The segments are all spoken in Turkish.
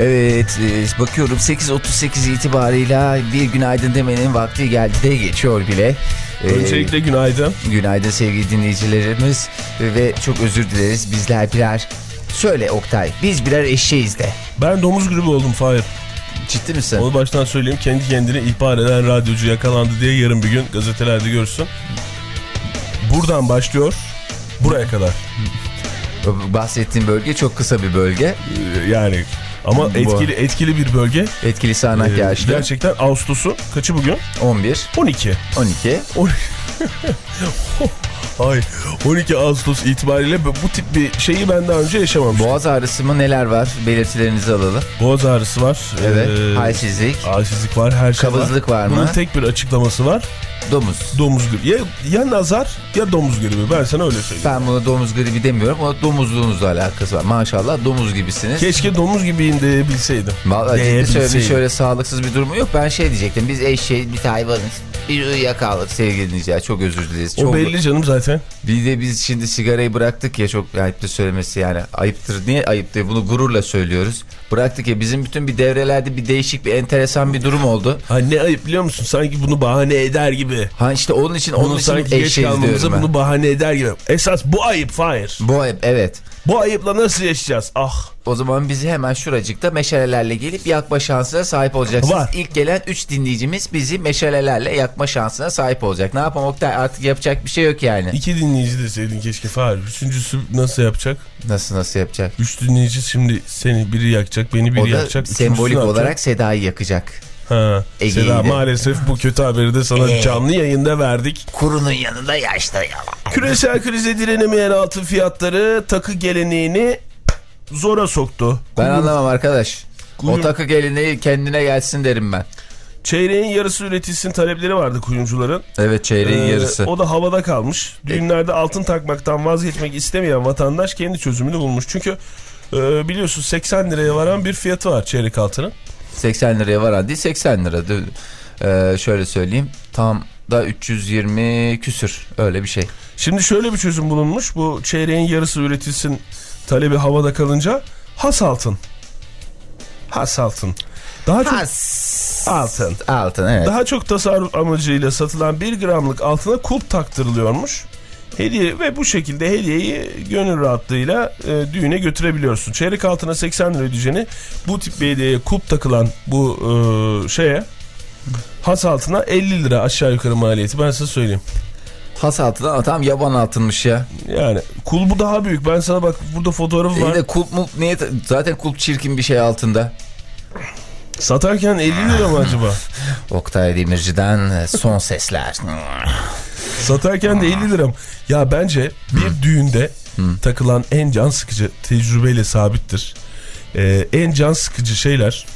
Evet e, bakıyorum 8.38 itibarıyla bir günaydın demenin vakti geldi de geçiyor bile. Ee, Öncelikle günaydın. günaydın sevgili dinleyicilerimiz ve çok özür dileriz bizler birer Söyle Oktay biz birer eşeğiz de. Ben domuz gribi oldum Fahir. Ciddi misin? Onu baştan söyleyeyim. Kendi kendine ihbar eden radyocu yakalandı diye yarın bir gün gazetelerde görsün. Buradan başlıyor. Buraya kadar. Bahsettiğim bölge çok kısa bir bölge. Ee, Yani ama etkili etkili bir bölge. Etkili sağanak Ee, yağışlı. Gerçekten Ağustos'un kaçı bugün? 11, 12. 12. On- Ay 12 Ağustos itibariyle bu tip bir şeyi ben daha önce yaşamamıştım. Boğaz ağrısı mı neler var? Belirtilerinizi alalım. Boğaz ağrısı var. Evet. Ee, halsizlik, Halsizlik var, her şey kabızlık var Bunun mı? tek bir açıklaması var. Domuz. Domuz gribi. Ya, ya nazar ya domuz gribi. Ben sana öyle söyleyeyim. Ben bunu domuz gribi demiyorum ama domuzluğunuzla alakası var. Maşallah domuz gibisiniz. Keşke domuz gibiyim de bilseydim. Vallahi ciddi Diyebilseydim. söyleyeyim şöyle sağlıksız bir durumu yok. Ben şey diyecektim. Biz eşeğiz bir hayvanız. Bir uyuyakaldık sevgili dinleyiciler. Çok özür dileriz. O Çok... belli canım zaten. Bir de biz şimdi sigarayı bıraktık ya çok ayıptır söylemesi yani. Ayıptır. Niye ayıptır? Bunu gururla söylüyoruz. Bıraktık ya bizim bütün bir devrelerde bir değişik bir enteresan bir durum oldu. Ha ne ayıp biliyor musun? Sanki bunu bahane eder gibi. Ha işte onun için onun için sanki geç kalmamıza bunu bahane eder gibi. Esas bu ayıp Fahir. Bu ayıp evet. Bu ayıpla nasıl yaşayacağız? Ah. O zaman bizi hemen şuracıkta meşalelerle gelip yakma şansına sahip olacaksınız. Var. İlk gelen 3 dinleyicimiz bizi meşalelerle yakma şansına sahip olacak. Ne yapalım Oktay artık yapacak bir şey yok yani. İki dinleyici deseydin keşke Fahir. Üçüncüsü nasıl yapacak? Nasıl nasıl yapacak? Üç dinleyici şimdi seni biri yakacak, beni biri O da yakacak. Sembolik olarak Seda'yı yakacak. Ha. Ege'yi Seda de. maalesef bu kötü haberi de sana Ee. canlı yayında verdik. Kurunun yanında yaşta yalan. Küresel krize direnemeyen altın fiyatları takı geleneğini zora soktu. Ben Kuyum- anlamam arkadaş. O Kuyum- takı geleneği kendine gelsin derim ben. Çeyreğin yarısı üretilsin talepleri vardı kuyumcuların. Evet çeyreğin Ee, yarısı. O da havada kalmış. Düğünlerde altın takmaktan vazgeçmek istemeyen vatandaş kendi çözümünü bulmuş. Çünkü e, biliyorsun 80 liraya varan bir fiyatı var çeyrek altının. 80 liraya varan değil 80 lira. Ee, şöyle söyleyeyim. Tam da 320 küsür öyle bir şey. Şimdi şöyle bir çözüm bulunmuş. Bu çeyreğin yarısı üretilsin talebi havada kalınca has altın. Has altın. Daha çok altın. Altın evet. Daha çok tasarruf amacıyla satılan 1 gramlık altına kulp taktırılıyormuş. Hediye ve bu şekilde hediyeyi gönül rahatlığıyla e, düğüne götürebiliyorsun. Çeyrek altına 80 lira ödeyeceğini bu tip bir hediyeye kulp takılan bu e, şeye has altına 50 lira aşağı yukarı maliyeti ben size söyleyeyim. Has altından tam yaban altınmış ya. Yani kulbu daha büyük. Ben sana bak burada fotoğrafı İyi var. de kulp mu niye zaten kulp çirkin bir şey altında. Satarken 50 lira mı acaba? Oktay Demirci'den e, son sesler. Satarken de 50 lira mı? Ya bence bir düğünde takılan en can sıkıcı tecrübeyle sabittir. Ee, en can sıkıcı şeyler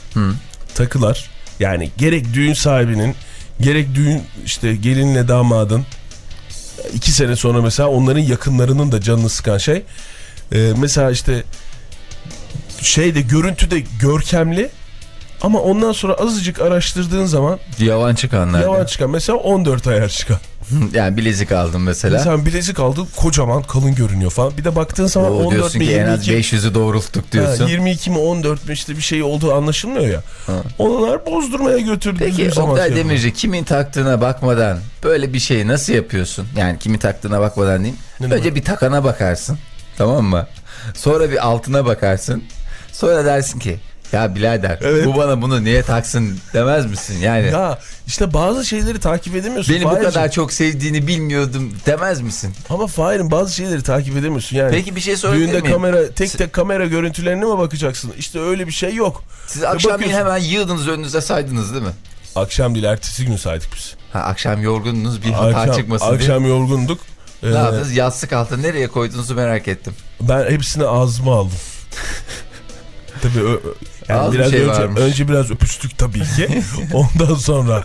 takılar. Yani gerek düğün sahibinin gerek düğün işte gelinle damadın iki sene sonra mesela onların yakınlarının da canını sıkan şey. Ee, mesela işte şeyde görüntüde görkemli ama ondan sonra azıcık araştırdığın zaman Yavan çıkanlar. yavan çıkan mesela 14 ayar çıkan. yani bilezik aldım mesela. Sen bilezik aldın kocaman kalın görünüyor falan. Bir de baktığın zaman O 14 diyorsun mi ki en az 22 500'ü doğrulttuk diyorsun. Ha, 22 mi 14 mi işte bir şey olduğu anlaşılmıyor ya. Onlar bozdurmaya götürdüğü Peki. Oktay şey Demirci kimin taktığına bakmadan böyle bir şeyi nasıl yapıyorsun? Yani kimin taktığına bakmadan diyeyim. Ne Önce demek? bir takana bakarsın. Tamam mı? Sonra bir altına bakarsın. Sonra dersin ki ya birader Evet. bu bana bunu niye taksın demez misin? Yani Ya işte bazı şeyleri takip edemiyorsun. beni bu Fahir'cim. kadar çok sevdiğini bilmiyordum demez misin? Ama Fahir'in bazı şeyleri takip edemiyorsun yani. Peki bir şey sorabilir Düğünde miyim? kamera tek tek kamera görüntülerine mi bakacaksın? İşte öyle bir şey yok. Siz akşamleyin bakıyorsun- hemen yığdınız önünüze saydınız değil mi? Akşam değil ertesi gün saydık biz. Ha, akşam yorgundunuz bir hata Akşam, çıkmasın diye. akşam yorgunduk. Ee, Ne yaptınız? Yastık altı nereye koyduğunuzu merak ettim. ben hepsini ağzıma aldım. Tabii yani Az bir biraz şey önce, varmış. önce biraz öpüştük tabii ki. Ondan sonra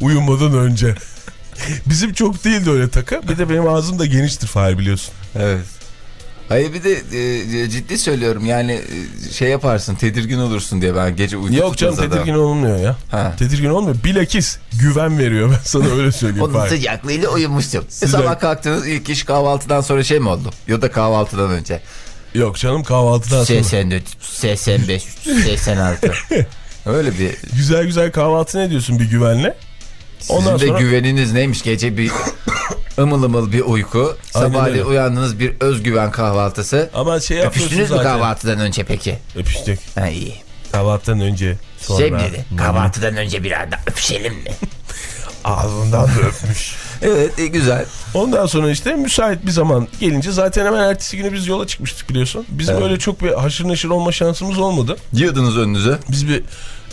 uyumadan önce. Bizim çok değildi öyle takı. Bir de benim ağzım da geniştir Fahir biliyorsun. Evet. Hayır bir de e, ciddi söylüyorum yani e, şey yaparsın tedirgin olursun diye ben gece uyku Yok canım adam. tedirgin olmuyor ya. Ha. Tedirgin olmuyor. Bilakis güven veriyor ben sana öyle söyleyeyim. Onun sıcaklığıyla uyumuştum. E, Sıcak. sabah kalktınız ilk iş kahvaltıdan sonra şey mi oldu? Ya da kahvaltıdan önce. Yok canım kahvaltıdan sonra. 84, 85, 86. Öyle bir Güzel güzel kahvaltı ne diyorsun bir güvenle? Sizin Ondan de sonra- güveniniz neymiş? Gece bir ımıl ımıl bir uyku. Sabahleyin uyandınız bir özgüven kahvaltısı. Ama şey Öpüştünüz mü kahvaltıdan önce peki? Öpüştük. Ha iyi. Kahvaltıdan önce sonra. Dedi? Kahvaltıdan önce biraz daha öpüşelim mi? Ağzından da öpmüş. evet iyi güzel. Ondan sonra işte müsait bir zaman gelince zaten hemen ertesi günü biz yola çıkmıştık biliyorsun. Bizim Evet. öyle çok bir haşır neşir olma şansımız olmadı. Yığdınız önünüze. Biz bir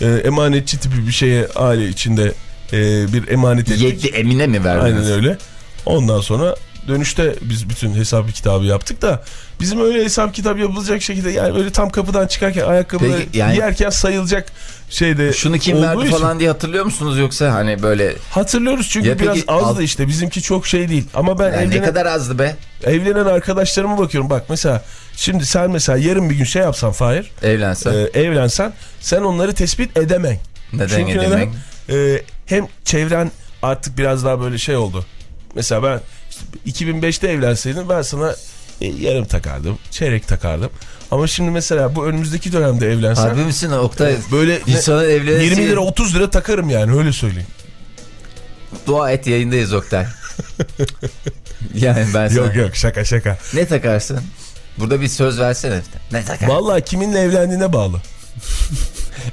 e, emanetçi tipi bir şeye aile içinde e, bir emanet ettik. Yetti Emine mi verdiniz? Aynen öyle. Ondan sonra dönüşte biz bütün hesap kitabı yaptık da bizim öyle hesap kitabı yapılacak şekilde yani böyle tam kapıdan çıkarken ayakkabıları Peki, yani- giyerken sayılacak şeyde Şunu kim verdi için- falan diye hatırlıyor musunuz yoksa hani böyle Hatırlıyoruz çünkü Ya biraz peki, azdı alt- işte bizimki çok şey değil ama ben yani ne evlenen, kadar azdı be evlenen arkadaşlarıma bakıyorum bak mesela şimdi sen mesela yarın bir gün şey yapsan Fahir evlensen. e, evlensen sen onları tespit edemen. neden Çünkü edemek? neden? E, hem çevren artık biraz daha böyle şey oldu. Mesela ben işte 2005'te evlenseydim ben sana yarım takardım, çeyrek takardım. Ama şimdi mesela bu önümüzdeki dönemde evlensen Harbi misin Oktay? böyle İnsanın evlenesi 20 lira 30 lira takarım yani öyle söyleyeyim. dua et yayındayız Oktay. yani ben sana... Yok yok şaka şaka. Ne takarsın? Burada bir söz versene. Ne takarsın? Vallahi kiminle evlendiğine bağlı.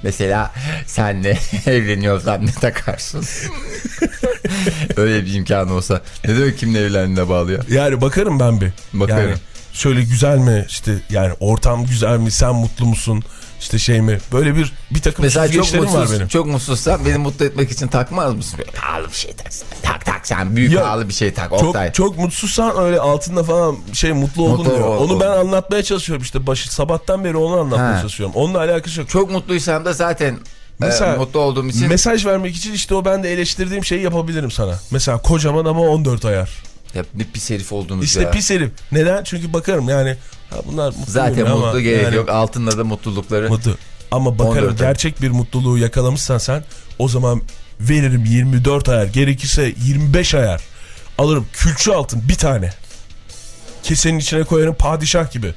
Mesela senle evleniyorsan ne takarsın? Öyle bir imkan olsa. Ne demek kimle evlendiğine bağlı ya? Yani bakarım ben bir. Bakarım. Yani şöyle güzel mi işte yani ortam güzel mi sen mutlu musun işte şey mi böyle bir bir takım Mesela çok süzgeçlerim var mutsuz, benim. çok mutsuzsan beni mutlu etmek için takmaz mısın? Böyle pahalı bir şey taksın. Tak tak sen büyük Ya, pahalı bir şey tak Oktay. Çok, çok mutsuzsan öyle altında falan şey mutlu oldun Mutlu diyor. ol- Onu ben anlatmaya çalışıyorum işte başı sabahtan beri onu anlatmaya Ha. çalışıyorum. Onunla alakası yok. Çok mutluysam da zaten Mesela e, mutlu olduğum için Mesaj vermek için işte o ben de eleştirdiğim şeyi yapabilirim sana. Mesela kocaman ama 14 ayar. ya, ne pis herif oldunuz İşte ya. pis herif. Neden? Çünkü bakarım yani ha bunlar mutlu Zaten mutlu ama gerek yani- yok. Altında da mutlulukları. Mutlu. Ama bakarım 14 ay. gerçek bir mutluluğu yakalamışsan sen o zaman veririm 24 ayar gerekirse 25 ayar alırım külçü altın bir tane kesenin içine koyarım padişah gibi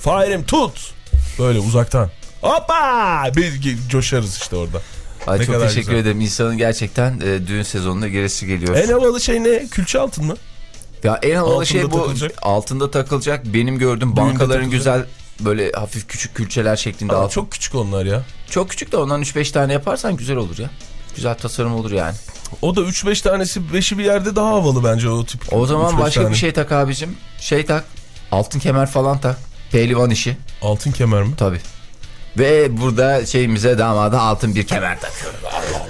Fahir'im tut böyle uzaktan hoppa bir coşarız işte orada Ay, Ne çok teşekkür güzel. ederim. İnsanın gerçekten e, düğün sezonuna gerisi geliyor. en havalı şey ne külçü altın mı? Ya en havalı Altında şey bu takılacak. altında takılacak. Benim gördüğüm Düğünde bankaların takılacak. güzel böyle hafif küçük külçeler şeklinde altın. Çok... küçük onlar ya çok küçük de ondan 3-5 tane yaparsan güzel olur ya. Güzel tasarım olur yani. o da 3-5 tanesi 5'i bir yerde daha havalı bence o tip O zaman 3-5 başka tane. bir şey tak abicim. Şey tak. Altın kemer falan tak. Pehlivan işi. altın kemer mi? Tabii. Ve burada şeyimize damada altın bir kemer takıyoruz.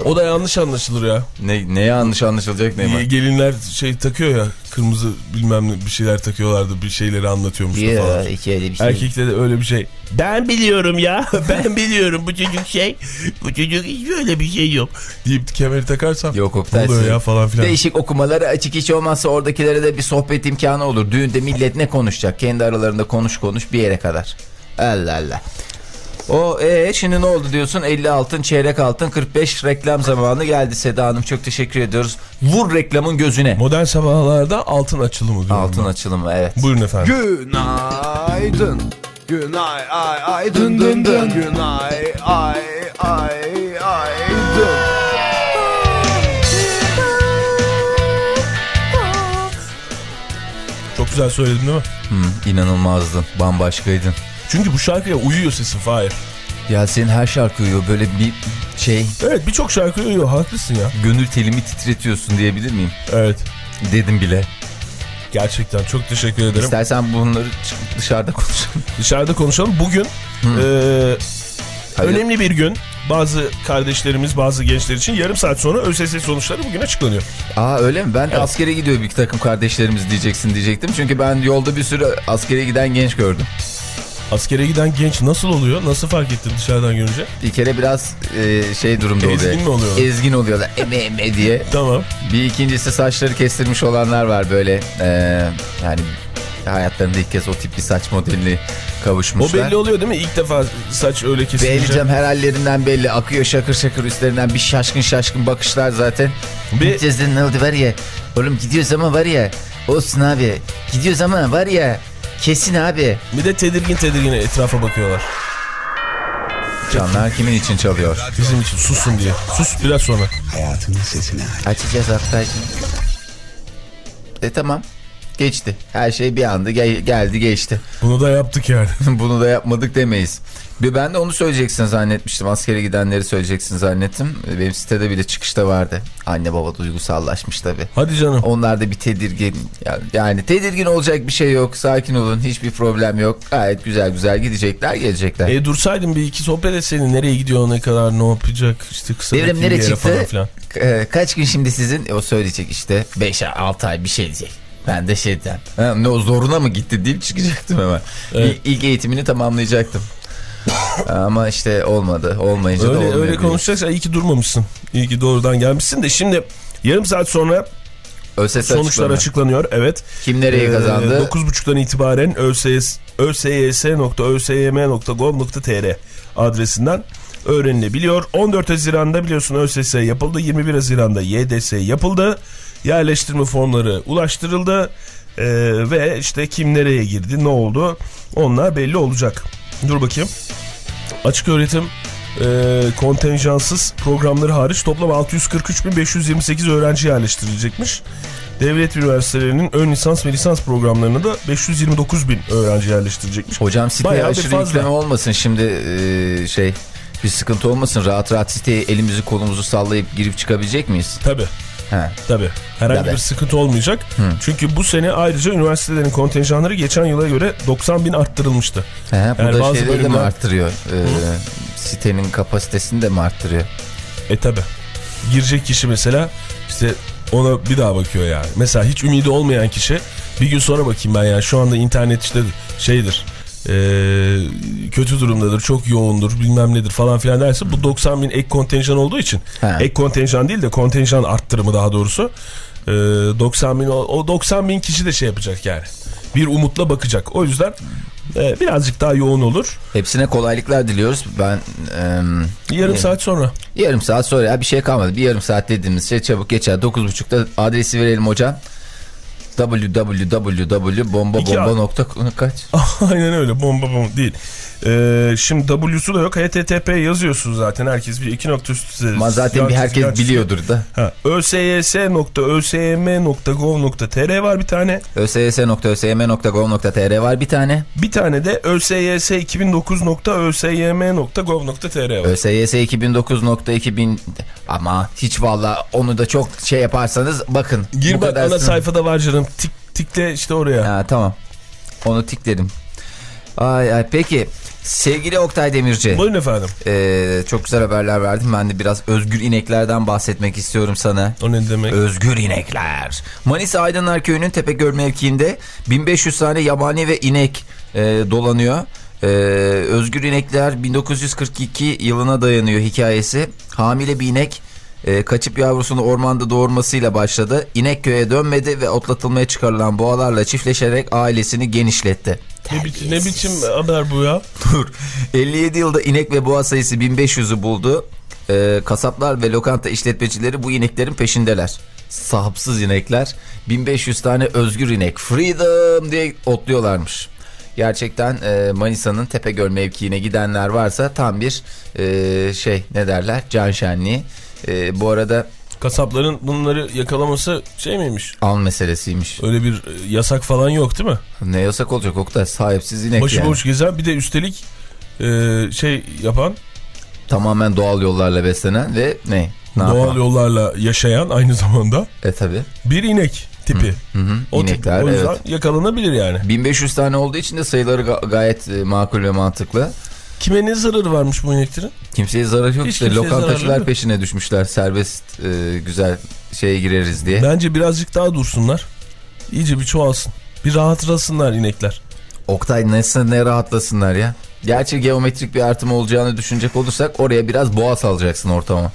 o da yanlış anlaşılır ya Ne, ne yanlış anlaşılacak ne var? Gelinler şey takıyor ya kırmızı bilmem ne bir şeyler takıyorlardı bir şeyleri anlatıyormuş da falan. Bir, iki öyle bir şey. Erkekte de öyle bir şey. Ben biliyorum ya. Ben biliyorum bu çocuk şey. Bu çocuk hiç öyle bir şey yok. Deyip kemeri takarsam. Yok Oktay. oluyor ya falan filan. Değişik okumaları açık hiç olmazsa oradakilere de bir sohbet imkanı olur. Düğünde millet ne konuşacak? Kendi aralarında konuş konuş bir yere kadar. Allah Allah. O ee, şimdi ne oldu diyorsun? 50 altın, çeyrek altın, 45 reklam zamanı geldi Seda Hanım. Çok teşekkür ediyoruz. Vur reklamın gözüne. Modern sabahlarda altın açılımı diyorum. Altın ben. açılımı evet. Buyurun efendim. Günaydın. Günay ay ay dın dın dın. Günay ay ay ay dın. Çok güzel söyledim değil mi? Hı, inanılmazdın. Bambaşkaydın. Çünkü bu şarkıya uyuyor sesin Fahir. Ya senin her şarkı uyuyor. Böyle bir şey Evet birçok şarkı uyuyor. Haklısın ya. gönül telimi titretiyorsun diyebilir miyim? Evet. Dedim bile. Gerçekten çok teşekkür ederim. İstersen bunları dışarıda konuşalım. Dışarıda konuşalım. Bugün Hayır. Önemli bir gün. Bazı kardeşlerimiz, bazı gençler için yarım saat sonra ÖSS sonuçları bugün açıklanıyor. Aa öyle mi? Ben de askere gidiyor bir takım kardeşlerimiz diyeceksin diyecektim. Çünkü ben yolda bir sürü askere giden genç gördüm. Askere giden genç nasıl oluyor? Nasıl fark ettin dışarıdan görünce? Bir kere biraz e, şey durumda oluyor. Ezgin mi oluyorlar? Ezgin oluyorlar. Eme eme diye. Tamam. Bir ikincisi saçları kestirmiş olanlar var böyle. e, yani hayatlarında ilk kez o tip bir saç modelini O kavuşmuşlar. belli oluyor değil mi? İlk defa saç öyle kesilince. canım her hallerinden belli. Akıyor şakır şakır üstlerinden bir şaşkın şaşkın bakışlar zaten. Bir- Gideceğiz de ne oldu var ya. Oğlum gidiyoruz ama var ya. Olsun abi. Gidiyoruz ama var ya. Kesin abi. Bir de tedirgin tedirgin etrafa bakıyorlar. Canlar kimin için çalıyor? Bizim için susun diye. Sus biraz sonra. Hayatının sesini aç. Açacağız Oktay'cığım. E tamam. Geçti. Her şey bir anda gel- geldi geçti. Bunu da yaptık yani. Bunu da yapmadık demeyiz. Bir ben de onu söyleyeceksin zannetmiştim. Askere gidenleri söyleyeceksin zannettim. Benim sitede bile çıkışta vardı. Anne baba duygusallaşmış tabii. Hadi canım. Onlar da bir tedirgin. Yani, yani tedirgin olacak bir şey yok. Sakin olun. Hiçbir problem yok. Gayet güzel güzel gidecekler gelecekler. E dursaydın bir iki sohbet etseydin. Nereye gidiyor ne kadar ne yapacak işte kısa Devrim nereye çıktı? falan filan. Ee, kaç gün şimdi sizin? O söyleyecek işte 5-6 ay bir şey diyecek. Ben de şeyden. Ha, ne o zoruna mı gitti deyip çıkacaktım hemen. Evet. İlk eğitimini tamamlayacaktım. Ama işte olmadı. Olmayınca da Öyle, olmuyor. öyle konuşacaksan iyi ki durmamışsın. İyi ki doğrudan gelmişsin de şimdi yarım saat sonra ÖSS sonuçlar açıklanıyor. açıklanıyor. Evet. Kim nereye Ee, kazandı? 9.30'dan itibaren ÖSS, ösys.ösym.gov.tr adresinden öğrenilebiliyor. 14 Haziran'da biliyorsun ÖSS yapıldı. 21 Haziran'da YDS yapıldı. Yerleştirme formları ulaştırıldı. Ee, ve işte kim nereye girdi ne oldu onlar belli olacak. Dur bakayım. Açık öğretim e, kontenjansız programları hariç toplam 643.528 öğrenci yerleştirilecekmiş. Devlet üniversitelerinin ön lisans ve lisans programlarına da 529 bin öğrenci yerleştirecekmiş. Hocam siteye Bayağı aşırı yükleme olmasın şimdi e, şey bir sıkıntı olmasın. Rahat rahat siteye elimizi kolumuzu sallayıp girip çıkabilecek miyiz? Tabii He. tabii. Herhangi Tabii. bir sıkıntı olmayacak. Çünkü bu sene ayrıca üniversitelerin kontenjanları geçen yıla göre 90 bin arttırılmıştı. He, bu Yani da bazı şeyleri de mi bölümler- arttırıyor? Ee, sitenin kapasitesini de mi arttırıyor? E tabi. Girecek kişi mesela işte ona bir daha bakıyor yani. Mesela hiç ümidi olmayan kişi bir gün sonra bakayım ben yani şu anda internet işte şeydir e, kötü durumdadır çok yoğundur bilmem nedir falan filan derse bu 90 bin ek kontenjan olduğu için He. ek kontenjan değil de kontenjan arttırımı daha doğrusu e, 90 bin o, o 90 bin kişi de şey yapacak yani bir umutla bakacak o yüzden e, birazcık daha yoğun olur Hepsine kolaylıklar diliyoruz. Ben em, yarım e, saat sonra yarım saat sonra ya bir şey kalmadı. Bir yarım saat dediğimiz şey çabuk geçer. 9.30'da adresi verelim hocam. www.bombabomba.com kaç? Aynen öyle bomba bomba değil. Ee, şimdi W'su da yok. HTTP yazıyorsun zaten herkes bir iki nokta üstü. Ama zaten bir herkes biliyordur da. Ösys.ösym.gov.tr var bir tane. ösys.ösym.gov.tr var bir tane. Bir tane de ösys2009.ösym.gov.tr var. ÖSYS 2009.2000 ama hiç valla onu da çok şey yaparsanız bakın. Gir bak kadar ana sayfada var canım. Tik, tikle işte oraya. Ha, tamam. Onu tikledim. Ay ay peki sevgili Oktay Demirci. Buyurun efendim. Ee, çok güzel haberler verdim. Ben de biraz özgür ineklerden bahsetmek istiyorum sana. O ne demek? Özgür inekler. Manisa Aydınlar Köyü'nün Tepegöl mevkiinde 1500 tane yabani ve inek e, dolanıyor. E, özgür inekler 1942 yılına dayanıyor hikayesi. Hamile bir inek e, kaçıp yavrusunu ormanda doğurmasıyla başladı. İnek köye dönmedi ve otlatılmaya çıkarılan boğalarla çiftleşerek ailesini genişletti. Ne, biçim, ne biçim haber bu ya? Dur. 57 yılda inek ve boğa sayısı 1500'ü buldu. Ee, kasaplar ve lokanta işletmecileri bu ineklerin peşindeler. Sahipsiz inekler. 1500 tane özgür inek. Freedom diye otluyorlarmış. Gerçekten e, Manisa'nın Tepegöl mevkiine gidenler varsa tam bir e, şey ne derler can şenliği. E, bu arada Kasapların bunları yakalaması şey miymiş? an meselesiymiş. Öyle bir e, yasak falan yok değil mi? Ne yasak olacak Oktay sahipsiz inek Başıboş yani. gezen bir de üstelik e, şey yapan Tamamen doğal yollarla beslenen ve ne? ne doğal yapan? yollarla yaşayan aynı zamanda E tabi. bir inek tipi. Hı hı. O tip- İnekler o yüzden evet. yakalanabilir yani. 1500 tane olduğu için de sayıları ga- gayet e, makul ve mantıklı. Kime ne zararı varmış bu ineklerin? Kimseye zarar yok Hiç işte zararı lokantacılar peşine düşmüşler serbest e, güzel şeye gireriz diye. Bence birazcık daha dursunlar. İyice bir çoğalsın. Bir rahatlasınlar inekler. Oktay nasıl ne rahatlasınlar ya. Gerçi geometrik bir artım olacağını düşünecek olursak oraya biraz boğa salacaksın ortama.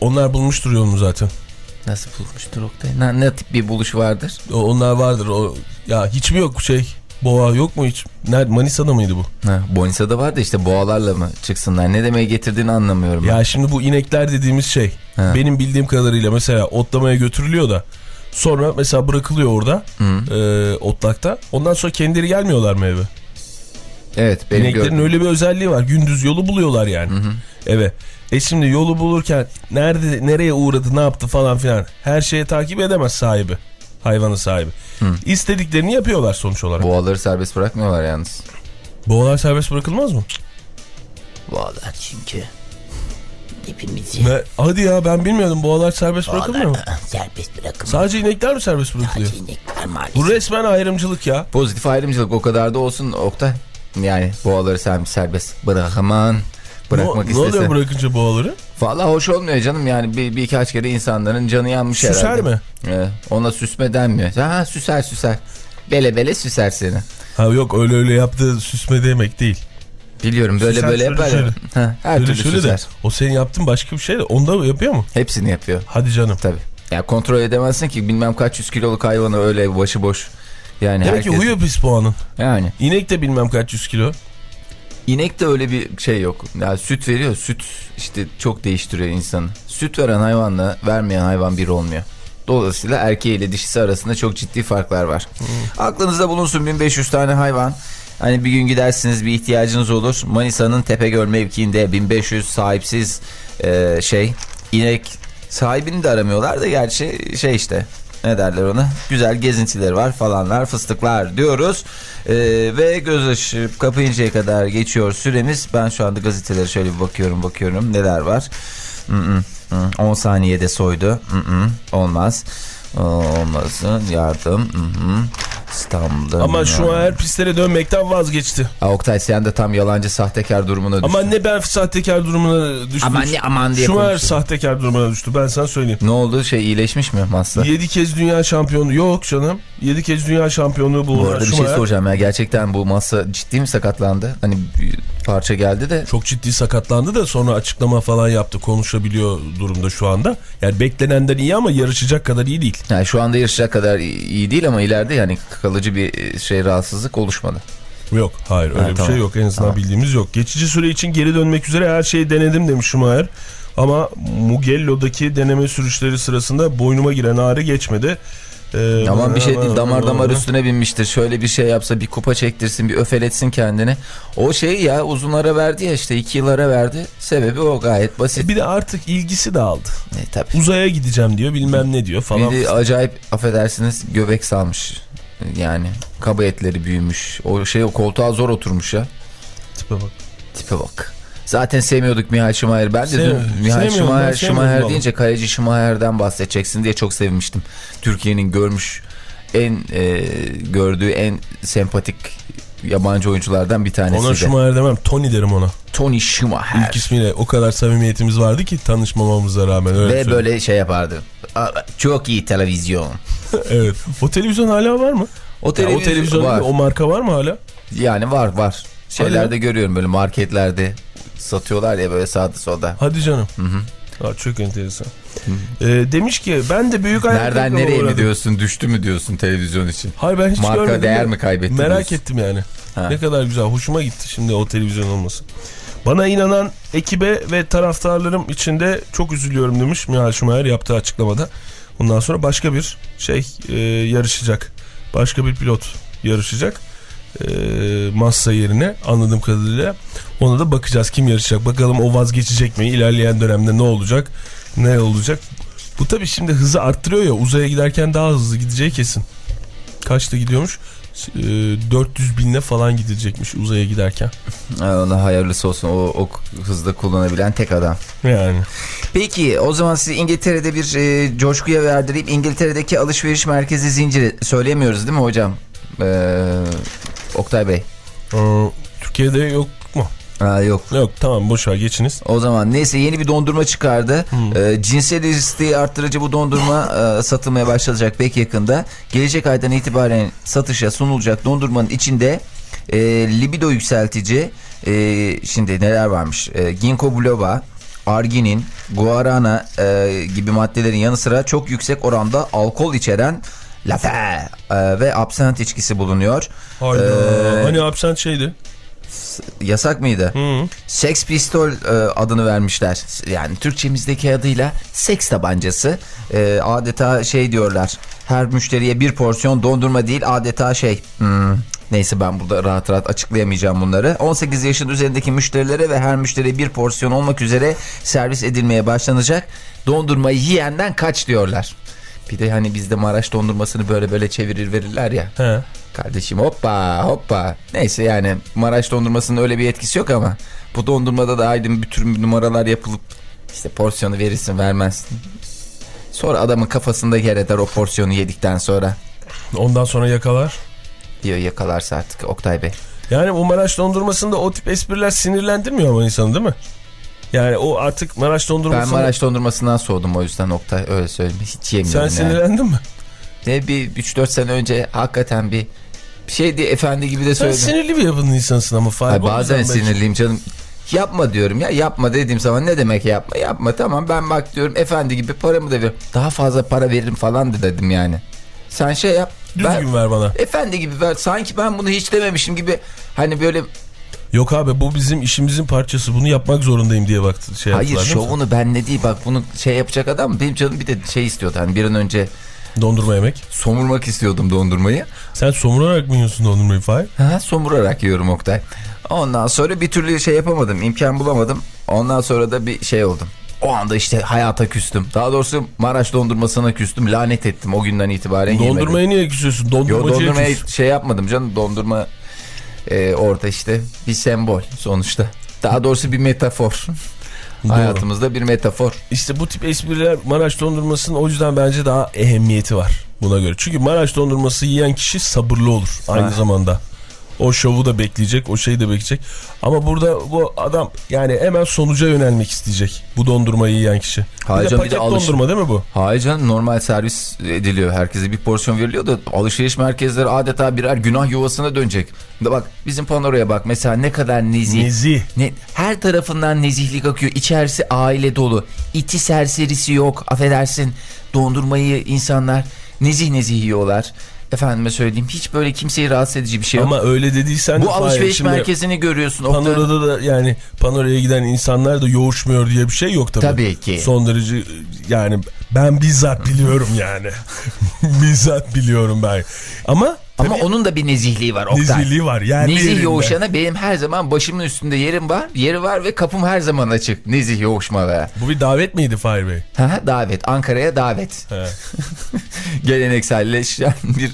Onlar bulmuştur yolunu zaten. Nasıl bulmuştur Oktay? Ne, ne tip bir buluş vardır? O, onlar vardır. O, ya hiç mi yok şey? Boğa yok mu hiç? Nerede? Manisa'da mıydı bu? Ha, Bonisa'da var da işte boğalarla mı çıksınlar? Ne demeye getirdiğini anlamıyorum. ben. Ya şimdi bu inekler dediğimiz şey Ha. benim bildiğim kadarıyla mesela otlamaya götürülüyor da sonra mesela bırakılıyor orada e, otlakta. Ondan sonra kendileri gelmiyorlar mı eve? Evet benim İneklerin gördüğüm. öyle bir özelliği var. Gündüz yolu buluyorlar yani. Eve. E şimdi yolu bulurken nerede nereye uğradı ne yaptı falan filan her şeyi takip edemez sahibi. Hayvanın sahibi. İstediklerini yapıyorlar sonuç olarak. Boğaları serbest bırakmıyorlar yalnız. Boğalar serbest bırakılmaz mı? Boğalar çünkü hepimizi Ne? Hadi ya ben bilmiyordum boğalar serbest bırakılmıyor mu? boğalar serbest bırakın. Sadece inekler mi serbest bırakılıyor? Sadece inekler maalesef. Bu resmen ayrımcılık ya. Pozitif ayrımcılık o kadar da olsun Oktay. Yani boğaları serbest bırakaman. Bırakmak ne, ne oluyor istese. bırakınca boğaları? Valla hoş olmuyor canım yani bir, birkaç kere insanların canı yanmış Süser herhalde. mi? Evet, ona süsme denmiyor. Ha süser süser. Bele bele süser seni. Ha yok öyle öyle yaptığı süsme demek değil. Biliyorum böyle Süser böyle yapar. Ha, her Öyle türlü süser. de o senin yaptığın başka bir şey de onda yapıyor mu? Hepsini yapıyor. Hadi canım. Tabii. Ya kontrol edemezsin ki bilmem kaç yüz kiloluk hayvanı öyle başıboş. Yani Demek ki herkes... huyu pis boğanın. Yani. İnek de bilmem kaç yüz kilo. İnek öyle bir şey yok. Ya süt veriyor. Süt işte çok değiştiriyor insanı. Süt veren hayvanla vermeyen hayvan bir olmuyor. Dolayısıyla erkeği ile dişisi arasında çok ciddi farklar var. Aklınızda bulunsun 1500 tane hayvan. Hani bir gün gidersiniz bir ihtiyacınız olur. Manisa'nın Tepegöl mevkiinde 1500 sahipsiz e, şey inek sahibini de aramıyorlar da gerçi şey işte ne derler ona? Güzel gezintileri var falanlar fıstıklar diyoruz. Ee, ve göz açıp kapayıncaya kadar geçiyor süremiz. Ben şu anda gazetelere şöyle bir bakıyorum bakıyorum. Neler var? Mm, mm. 10 saniyede soydu. Mm, mm. olmaz olmasın yardım Mm, İstanbul'da Ama şu an her pistlere dönmekten vazgeçti. Ha, Oktay sen de tam yalancı sahtekar durumuna düştün. Ama ne ben sahtekar durumuna düştüm. Aman ne aman diye Şu an sahtekar durumuna düştü ben sana söyleyeyim. Ne oldu şey iyileşmiş mi Mazda? 7 kez dünya şampiyonu yok canım. 7 kez dünya şampiyonluğu bu. Bu arada bir şey soracağım ya gerçekten bu masa ciddi mi sakatlandı? Hani parça geldi de Çok ciddi sakatlandı da sonra açıklama falan yaptı. Konuşabiliyor durumda şu anda. Yani beklenenden iyi ama yarışacak kadar iyi değil. yani şu anda yarışacak kadar iyi değil ama ileride yani kalıcı bir şey rahatsızlık oluşmadı. Yok hayır öyle Ha, bir tamam. şey yok en azından Tamam. bildiğimiz yok. Geçici süre için geri dönmek üzere her şeyi denedim demiş Schumacher. Ama Mugello'daki deneme sürüşleri sırasında boynuma giren ağrı geçmedi. Ee, Aman bir şey değil damar damar üstüne. binmiştir. Şöyle bir şey yapsa bir kupa çektirsin bir öfeletsin kendini. O şey ya uzun ara verdi ya işte iki yıl ara verdi. Sebebi o gayet basit. Bir de artık ilgisi de aldı. E, tabii. Uzaya gideceğim diyor bilmem ne diyor falan. Bir de acayip affedersiniz göbek salmış. Yani kaba etleri büyümüş. O şey o koltuğa zor oturmuş ya. Tipe bak. Tipe bak. Zaten sevmiyorduk Mihail Schumacher. Ben de Sevmiyorum. dün Mihail Schumacher vallahi. deyince kaleci Schumacher'den bahsedeceksin diye çok sevmiştim. Türkiye'nin görmüş en e, gördüğü en sempatik yabancı oyunculardan bir tanesiydi. Ona Schumacher demem Tony derim ona. Tony Schumacher. İlk ismiyle o kadar samimiyetimiz vardı ki tanışmamamıza rağmen. Öyle Ve söyleyeyim. böyle şey yapardı. "Aa, Çok iyi televizyon. evet. O televizyon hala var mı? O Ya televizyon, o televizyon var. o marka var mı hala? Yani var var. Şeylerde Hadi görüyorum böyle marketlerde satıyorlar ya böyle sağda solda. Hadi canım. Aa, çok enteresan. Ee, demiş ki ben de büyük hayal Nereden nereye mi diyorsun düştü mü diyorsun televizyon için? Hayır ben hiç Marka görmedim. değer de mi kaybetti Merak ettim yani. Ha. Ne kadar güzel. Hoşuma gitti şimdi o televizyon olması. Bana inanan ekibe ve taraftarlarım için de çok üzülüyorum demiş Mihail Schumacher yaptığı açıklamada. Ondan sonra başka bir şey e, yarışacak. Başka bir pilot yarışacak. E, Massa yerine anladığım kadarıyla. Ona da bakacağız kim yarışacak. Bakalım o vazgeçecek mi? İlerleyen dönemde ne olacak? Ne olacak? Bu tabii şimdi hızı arttırıyor ya uzaya giderken daha hızlı gideceği kesin. Kaçta gidiyormuş? E, 400 binle falan gidecekmiş uzaya giderken. Ona hayırlısı olsun. O, o hızda kullanabilen tek adam. Yani. Peki o zaman sizi İngiltere'de bir e, coşkuya verdireyim. İngiltere'deki alışveriş merkezi zinciri söyleyemiyoruz değil mi hocam? Ee, Oktay Bey. Ee, Türkiye'de yok mu? Ha yok. Yok tamam boş ver geçiniz. O zaman neyse yeni bir dondurma çıkardı. Ee, cinsel isteği arttırıcı bu dondurma e, satılmaya başlayacak pek yakında. Gelecek aydan itibaren satışa sunulacak dondurmanın içinde e, libido yükseltici e, şimdi neler varmış? E, ginkgo biloba, arginin, guarana e, gibi maddelerin yanı sıra çok yüksek oranda alkol içeren lafe e, ve absent içkisi bulunuyor. Hayda. Ee, Hani absent şeydi. Yasak mıydı? Hı. Sex Pistol e, adını vermişler. Yani Türkçemizdeki adıyla seks tabancası. E, adeta şey diyorlar. Her müşteriye bir porsiyon dondurma değil adeta şey. hmm, neyse ben burada rahat rahat açıklayamayacağım bunları. 18 yaşın üzerindeki müşterilere ve her müşteriye bir porsiyon olmak üzere servis edilmeye başlanacak. Dondurmayı yiyenden kaç diyorlar. Bir de hani bizde Maraş dondurmasını böyle böyle çevirir verirler ya. He. Kardeşim hoppa hoppa. Neyse yani Maraş dondurmasının öyle bir etkisi yok ama bu dondurmada da aydın bir tür numaralar yapılıp işte porsiyonu verirsin vermezsin. Sonra adamın kafasında yer eder o porsiyonu yedikten sonra. Ondan sonra yakalar. Diyor yakalarsa artık Oktay Bey. Yani bu Maraş dondurmasında o tip espriler sinirlendirmiyor ama insanı değil mi? Yani o artık Maraş Ben dondurmasını... Maraş dondurmasından soğudum o yüzden Oktay öyle söyleyeyim. Hiç Sen yemiyorum yani. sinirlendin mi? Ne bir 3-4 sene önce hakikaten bir şeydi efendi gibi de Sen söyledim. sinirli bir yapının insansın ama O bazen sinirliyim canım. Yapma diyorum ya yapma dediğim zaman ne demek yapma yapma tamam ben bak diyorum efendi gibi paramı da veririm. Daha fazla para veririm falan da dedim yani. Sen şey yap. Düzgün ben- ver bana. Efendi gibi ver. Sanki ben bunu hiç dememişim gibi hani böyle Yok abi bu bizim işimizin parçası. Bunu yapmak zorundayım diye baktı şey hayır yaptılar şovunu ben ne değil bak bunu şey yapacak adam benim canım bir de şey istiyordu hani bir an önce Dondurma yemek. somurmak istiyordum dondurmayı. Sen somurarak mı yiyorsun dondurmayı Fahir? Ha, somurarak yiyorum Oktay. Ondan sonra bir türlü şey yapamadım. imkan bulamadım. Ondan sonra da bir şey oldum. O anda işte hayata küstüm. Daha doğrusu Maraş dondurmasına küstüm. Lanet ettim o günden itibaren yemedim. Dondurmaya niye küsüyorsun? Yo, Dondurmacıya dondurmaya küs. şey yapmadım canım. Dondurma e, orada işte bir sembol sonuçta. Daha doğrusu bir metafor. Hayatımızda bir metafor. İşte bu tip espriler Maraş dondurmasının o yüzden bence daha ehemmiyeti var buna göre. Çünkü Maraş dondurması yiyen kişi sabırlı olur aynı Ha. zamanda. O şovu da bekleyecek, o şeyi de bekleyecek. Ama burada bu adam yani hemen sonuca yönelmek isteyecek. Bu dondurmayı yiyen kişi. Hayır bir de canım, bir de paket dondurma değil mi bu? Hayır canım normal servis ediliyor. Herkese bir porsiyon veriliyor da alışveriş merkezleri adeta birer günah yuvasına dönecek. Bak bizim panoraya bak mesela ne kadar nezih. Nezih. Ne, her tarafından nezihlik akıyor. İçerisi aile dolu. İçi serserisi yok. Affedersin dondurmayı insanlar nezih nezih yiyorlar. Efendime söyleyeyim hiç böyle kimseyi rahatsız edici bir şey yok. Ama öyle dediysen de Bu Fahir, alışveriş şimdi merkezini görüyorsun. Panorada da yani panoraya giden insanlar da yoğuşmuyor diye bir şey yok tabii. Tabii ki. Son derece yani ben bizzat biliyorum yani. bizzat biliyorum ben. Ama Ama tabii onun da bir nezihliği var Oktay. nezihliği var. Yani Nezih yerinde. yoğuşana benim her zaman başımın üstünde yerim var. Yeri var ve kapım her zaman açık. Nezih yoğuşmalara. Bu bir davet miydi Fahir Bey? Ha, davet. Ankara'ya davet. Gelenekselleşen bir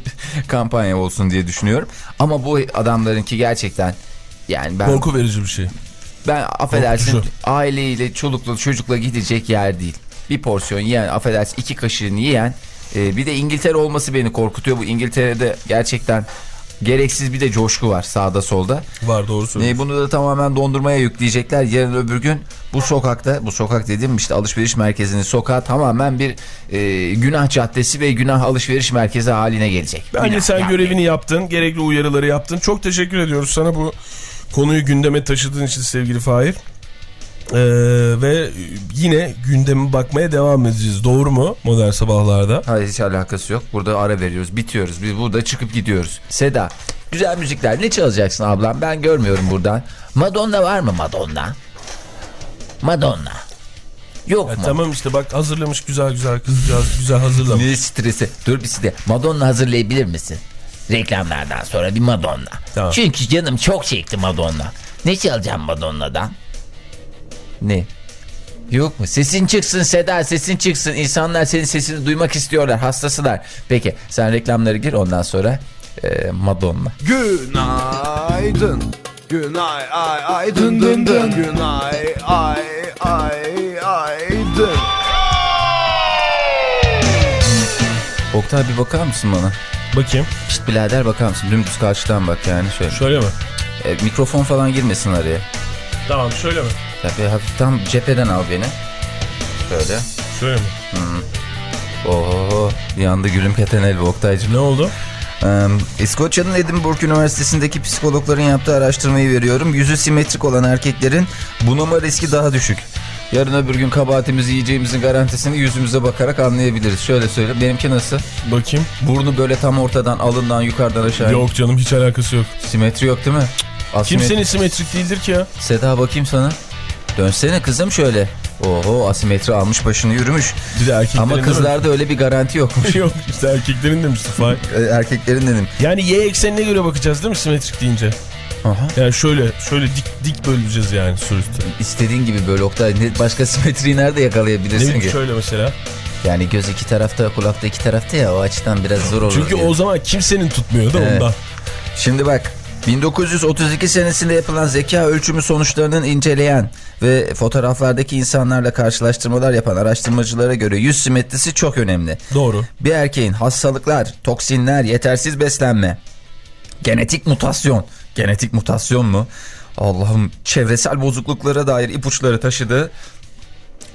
kampanya olsun diye düşünüyorum. Ama bu adamlarınki gerçekten yani ben Korku verici bir şey. ben affedersin Korkutucu. aileyle çolukla çocukla gidecek yer değil. Bir porsiyon yiyen affedersin iki kaşığını yiyen e, bir de İngiltere olması beni korkutuyor. Bu İngiltere'de gerçekten gereksiz bir de coşku var sağda solda. Var doğru söylüyorsun. E, bunu da tamamen dondurmaya yükleyecekler. Yarın öbür gün bu sokakta, bu sokak dediğim işte alışveriş merkezinin sokağı tamamen bir e, günah caddesi ve günah alışveriş merkezi haline gelecek. Bence Günah sen yani. görevini yaptın. Gerekli uyarıları yaptın. Çok teşekkür ediyoruz sana bu konuyu gündeme taşıdığın için sevgili Fahir. Ee, ve yine gündeme bakmaya devam edeceğiz. Doğru mu modern sabahlarda? Hayır hiç alakası yok. Burada ara veriyoruz, bitiyoruz. Biz burada çıkıp gidiyoruz. Seda, güzel müzikler. Ne çalacaksın ablam? Ben görmüyorum buradan. Madonna var mı Madonna? Madonna. Yok Ya mu? tamam işte bak hazırlamış güzel güzel kızcağız güzel hazırlamış. Ne stresi? Dur bir saniye. Madonna hazırlayabilir misin? Reklamlardan sonra bir Madonna. Tamam. Çünkü canım çok çekti Madonna. Ne çalacağım Madonna'dan? Ne? Yok mu? Sesin çıksın Seda sesin çıksın. İnsanlar senin sesini duymak istiyorlar. Hastasılar. Peki sen reklamları gir ondan sonra e, Madonna. Günaydın. Günay ay ay dın dın dın. Günay ay ay ay dın. Oktay bir bakar mısın bana? Bakayım Pişt birader bakar mısın? Dümdüz karşıdan bak yani şöyle. şöyle mi? E, mikrofon falan girmesin araya. Tamam şöyle mi? Ya bir hafif tam cepheden al beni. Şöyle. Şöyle mi? Oo, bir anda gülüm ketenel bu Oktay'cım. Ne oldu? Ee, İskoçya'nın Edinburgh Üniversitesi'ndeki psikologların yaptığı araştırmayı veriyorum. Yüzü simetrik olan erkeklerin bunama riski daha düşük. Yarın öbür gün kabahatimizi yiyeceğimizin garantisini yüzümüze bakarak anlayabiliriz. Şöyle söyleyeyim. Benimki nasıl? Bakayım. Burnu böyle tam ortadan, alından yukarıdan aşağı. Yok canım hiç alakası yok. Simetri yok değil mi? Kimsenin simetrik değildir ki ya. Seda bakayım sana. Dönsene kızım şöyle. Oho asimetri almış başını yürümüş. Bir de erkeklerin Ama kızlarda öyle bir garanti yokmuş. yok işte erkeklerin de Mustafa. Ee, Erkeklerin dedim. Yani y eksenine göre bakacağız değil mi simetrik deyince? Aha. Yani şöyle şöyle dik dik böleceğiz yani sürüstü. İstediğin gibi böyle Oktay. Ne- Başka simetriyi nerede Ne yakalayabilirsin bileyim ki? şöyle mesela. Yani göz iki tarafta, kulak da iki tarafta ya o açıdan biraz zor olur. Çünkü diye. o zaman kimsenin tutmuyor da Evet. ondan. Şimdi bak 1932 senesinde yapılan zeka ölçümü sonuçlarının inceleyen ve fotoğraflardaki insanlarla karşılaştırmalar yapan araştırmacılara göre yüz simetrisi çok önemli. Doğru. Bir erkeğin hastalıklar, toksinler, yetersiz beslenme, genetik mutasyon, genetik mutasyon mu? Allah'ım çevresel bozukluklara dair ipuçları taşıdığı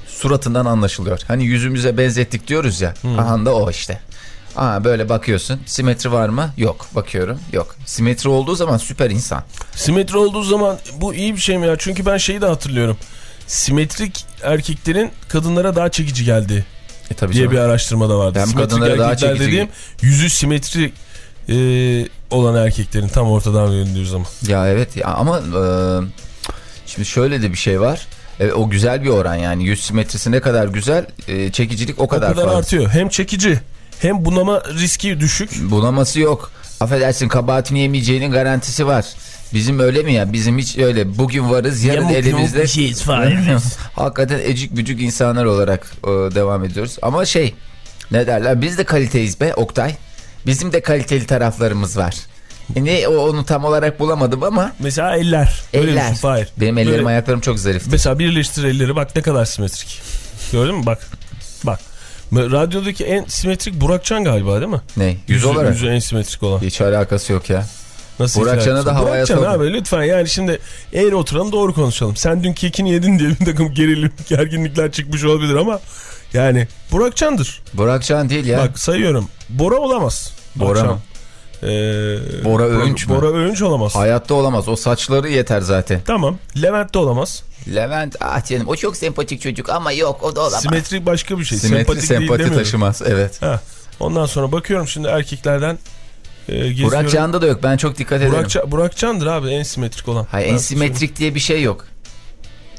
suratından anlaşılıyor. Hani yüzümüze benzettik diyoruz ya. Aha da o işte. Aa böyle bakıyorsun. Simetri var mı? Yok. Bakıyorum. Yok. Simetri olduğu zaman süper insan. Simetri olduğu zaman bu iyi bir şey mi ya? Çünkü ben şeyi de hatırlıyorum. Simetrik erkeklerin kadınlara daha çekici geldi E tabii diye canım. bir araştırmada vardı. Hem simetrik kadınlara daha çekici- dediğim yüzü simetri e, olan erkeklerin tam ortadan döndüğü zaman. Ya evet ya ama e, şimdi şöyle de bir şey var. E, o güzel bir oran yani yüz simetrisi ne kadar güzel e, çekicilik o kadar, o kadar fazla. artıyor. Hem çekici hem bunama riski düşük. Bunaması yok. Affedersin kabahatini yemeyeceğinin garantisi var. Bizim öyle mi ya? Bizim hiç öyle. Bugün varız yarın Yamuk elimizde. bir şeyiz falan. Hakikaten ecik bücük insanlar olarak e, devam ediyoruz. Ama şey ne derler biz de kaliteyiz be Oktay. Bizim de kaliteli taraflarımız var. E ne onu tam olarak bulamadım ama Mesela eller. Eller. Fahir. Benim ellerim Böyle- ayaklarım çok zarif. Mesela birleştir elleri bak ne kadar simetrik. Gördün mü bak. Bak. Radyodaki en simetrik Burakcan galiba değil mi? Ne? Yüz Yüzü- olarak. Yüzü en simetrik olan. Hiç alakası yok ya. Nasıl Burak hiç Can'ı alakası da havaya Burak Can sokma. abi lütfen yani şimdi eğri oturalım doğru konuşalım. Sen dün kekini yedin diye bir takım gerilim gerginlikler çıkmış olabilir ama yani Burak Can'dır. Burak Can değil ya. Bak sayıyorum. Bora olamaz. Bora mı? Ee, Bora Öğünç mü? Bora Öğünç olamaz. Hayatta olamaz. O saçları yeter zaten. Tamam. Levent de olamaz. Levent ah canım o çok sempatik çocuk ama yok o da olamaz. Simetrik başka bir şey. Simetri Sempatik değil sempati demiyorum. taşımaz. Evet. Ha. Ondan sonra bakıyorum şimdi erkeklerden e. Burak Can'da da yok. Ben çok dikkat. Burak, Burak Can'dır abi en simetrik olan. Hayır en simetrik diye bir şey yok.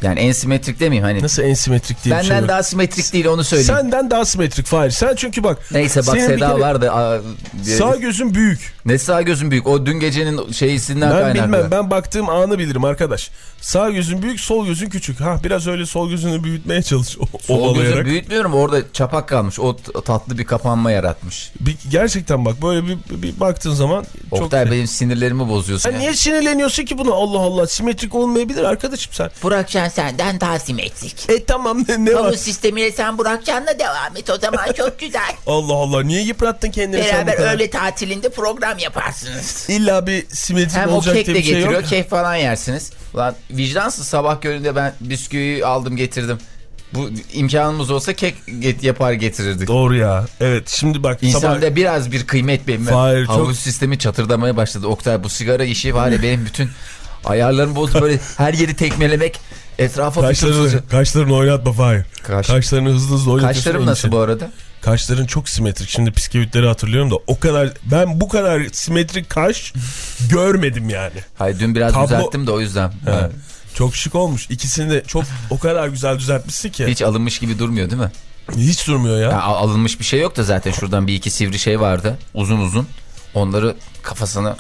Yani en simetrik demeyeyim hani. Nasıl en simetrik diye bir Benden şey daha simetrik değil onu söyleyeyim. Senden daha simetrik Fahir. Sen çünkü bak. Neyse bak Seda kere vardı. aa, diye- Sağ gözün büyük. Ne sağ gözün büyük. O dün gecenin şeysinden Ben kaynaklı. bilmem ben baktığım anı bilirim arkadaş. Sağ gözün büyük sol gözün küçük. Ha biraz öyle sol gözünü büyütmeye çalış. o- Sol ovalayarak. gözü büyütmüyorum. Orada çapak kalmış. O tatlı bir kapanma yaratmış. Bir, gerçekten bak böyle bir, bir baktığın zaman çok... Oktay benim sinirlerimi bozuyorsun. Sen ya. niye sinirleniyorsun ki buna? Allah Allah simetrik olmayabilir arkadaşım sen. Burakcan senden daha simetrik. E tamam ne, ne var? Havuz sistemiyle sen Burakcan'la devam et o zaman çok güzel. Allah Allah niye yıprattın kendini sen bu Beraber kadar? öğle tatilinde program yaparsınız. İlla bir simetrik Hem o olacak kek diye de bir şey getiriyor. yok. kek falan yersiniz. Ulan vicdansız sabah köründe ben bisküviyi aldım getirdim. Bu imkanımız olsa kek get yapar getirirdik. Doğru ya. Evet şimdi bak sabah... İnsanda biraz bir kıymet benim. Hayır, çok- Havuz sistemi çatırdamaya başladı. Oktay bu sigara işi var ya benim bütün ayarlarımı bozdu. Böyle her yeri tekmelemek. Etrafa. Kaşlarını, kaşlarını oynatma Fahir. Kaş- Kaşlarını hızlı hızlı oynatıyorsun. Kaşlarım nasıl için. bu arada? Kaşların çok simetrik. Şimdi bisküvitleri hatırlıyorum da o kadar ben bu kadar simetrik kaş görmedim yani. Hayır dün biraz Tablo- düzelttim de o yüzden. Ha. Çok şık olmuş. İkisini de çok o kadar güzel düzeltmişsin ki. Hiç, Hiç alınmış gibi durmuyor değil mi? durmuyor ya. Ya, al- alınmış bir şey yok da zaten şuradan bir iki sivri şey vardı. Uzun uzun. Onları kafasına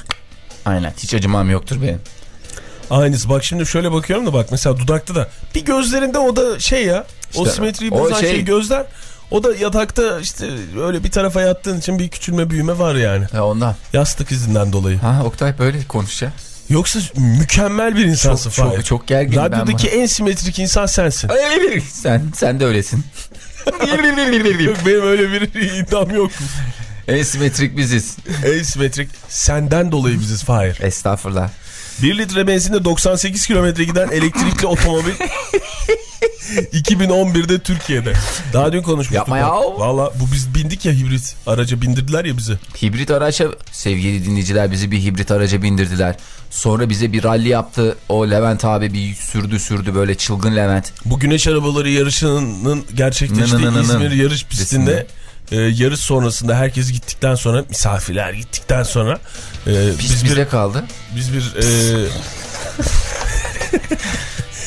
aynen hiç acımam yoktur benim. Aynısı. Bak şimdi şöyle bakıyorum da bak mesela dudakta da bir gözlerinde o da şey ya. o İşte simetriyi o bozan şey... şey- gözler. O da yatakta işte öyle bir tarafa yattığın için bir küçülme büyüme var yani. Ya ondan. Yastık izinden dolayı. Ha Oktay böyle konuş ya. Yoksa mükemmel bir insansın Çok, Fahir. çok, çok gerginim ben. Radyodaki en simetrik insan sensin. buna. Sen, sen de öylesin. Yok, benim öyle bir iddiam yok. En simetrik biziz. Asimetrik senden dolayı biziz Fahir. Estağfurullah. 1 litre benzinde 98 kilometre giden elektrikli otomobil 2011'de Türkiye'de. Daha dün konuşmuştuk. Yapma ya. Valla bu biz bindik ya hibrit araca bindirdiler ya bizi. Hibrit araça sevgili dinleyiciler bizi bir hibrit araca bindirdiler. Sonra bize bir rally yaptı. O Levent abi bir sürdü sürdü böyle çılgın Levent. Bu güneş arabaları yarışının gerçekleştiği. İzmir yarış pistinde e, yarış sonrasında herkes gittikten sonra misafirler gittikten sonra e, Pis biz bize bir kaldı. biz bir e,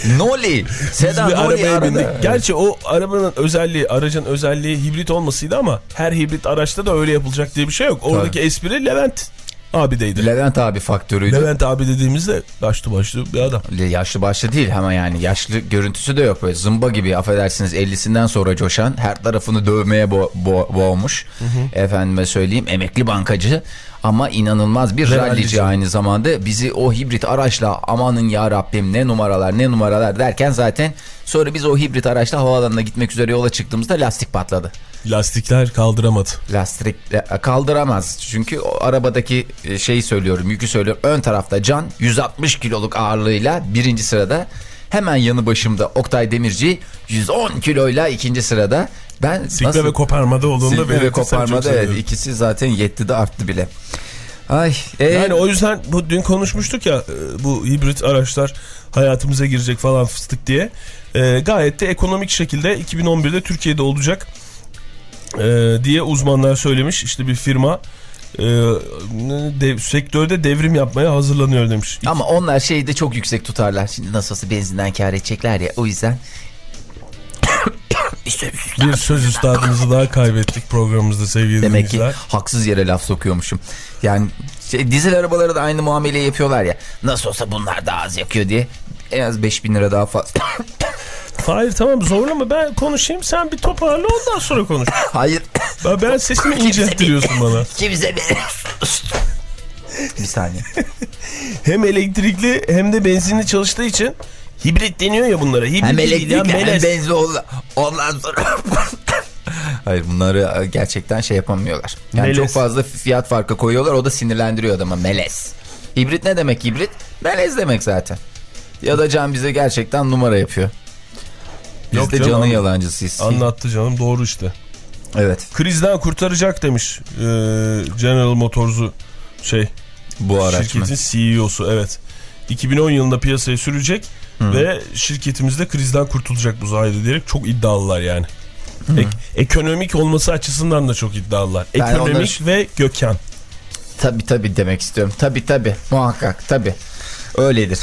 Noli. Sedan Noli arabaya aradı. bindik. Gerçi o arabanın özelliği, aracın özelliği hibrit olmasıydı ama her hibrit araçta da öyle yapılacak diye bir şey yok. Oradaki espri Levent abideydi. Levent abi faktörüydü. Levent abi dediğimizde başlı başlı bir adam. Yaşlı başlı değil ama yani yaşlı görüntüsü de yok böyle zımba gibi affedersiniz 50'sinden sonra coşan her tarafını dövmeye bo- bo- boğmuş. Efendime söyleyeyim emekli bankacı ama inanılmaz bir Rallici. aynı zamanda bizi o hibrit araçla amanın ya Rabbim ne numaralar ne numaralar derken zaten sonra biz o hibrit araçla havaalanına gitmek üzere yola çıktığımızda lastik patladı. Lastikler kaldıramadı. Lastik e, kaldıramaz. Çünkü o arabadaki e, şeyi söylüyorum, yükü söylüyorum. Ön tarafta Can 160 kiloluk ağırlığıyla birinci sırada. Hemen yanı başımda Oktay Demirci 110 kiloyla ikinci sırada. Ben Sikle ve koparmada olduğunda Silme ve koparmada evet ikisi zaten yetti de arttı bile. Ay, e, Yani o yüzden bu dün konuşmuştuk ya e, bu hibrit araçlar hayatımıza girecek falan fıstık diye. E, gayet de ekonomik şekilde 2011'de Türkiye'de olacak e, diye uzmanlar söylemiş. İşte bir firma e, dev- sektörde devrim yapmaya hazırlanıyor demiş. ama onlar şeyi de çok yüksek tutarlar. Şimdi nasıl olsa benzinden kar edecekler ya o yüzden. Bir söz üstadımızı daha kaybettik programımızda sevgili Demek ki dinleyiciler. haksız yere laf sokuyormuşum. Yani şey, dizel arabalara da aynı muameleyi yapıyorlar ya. Nasıl olsa bunlar daha az yakıyor diye. En az 5000 lira daha fazla. Hayır tamam zorlama ben konuşayım sen bir toparla ondan sonra konuş. Hayır. Ben, ben sesimi incelttiriyorsun bana. Kimse beni... Bir saniye. Hem elektrikli hem de benzinli çalıştığı için hibrit deniyor ya bunlara. Hibrit Hem değil ya, elektrikli hem melez. benzi. Ondan sonra... Hayır bunları gerçekten şey yapamıyorlar. Yani Melez. çok fazla fiyat farkı koyuyorlar o da sinirlendiriyor adamı. Melez. Hibrit ne demek hibrit? Melez demek zaten. Ya da Can bize gerçekten numara yapıyor. Biz Yok de canım, Can'ın yalancısıyız. Anlattı canım doğru işte. Evet. Krizden kurtaracak demiş e, General Motors'u şey Bu araç mı? şirketin CEO'su evet. 2010 yılında piyasaya sürecek ve şirketimiz de krizden kurtulacak bu sayede diyerek çok iddialılar yani. Ek- ekonomik olması açısından da çok iddialılar. Ben Ekonomik onları- ve Gökhan. Tabi tabi demek istiyorum. Tabi tabi muhakkak tabi. Öyledir.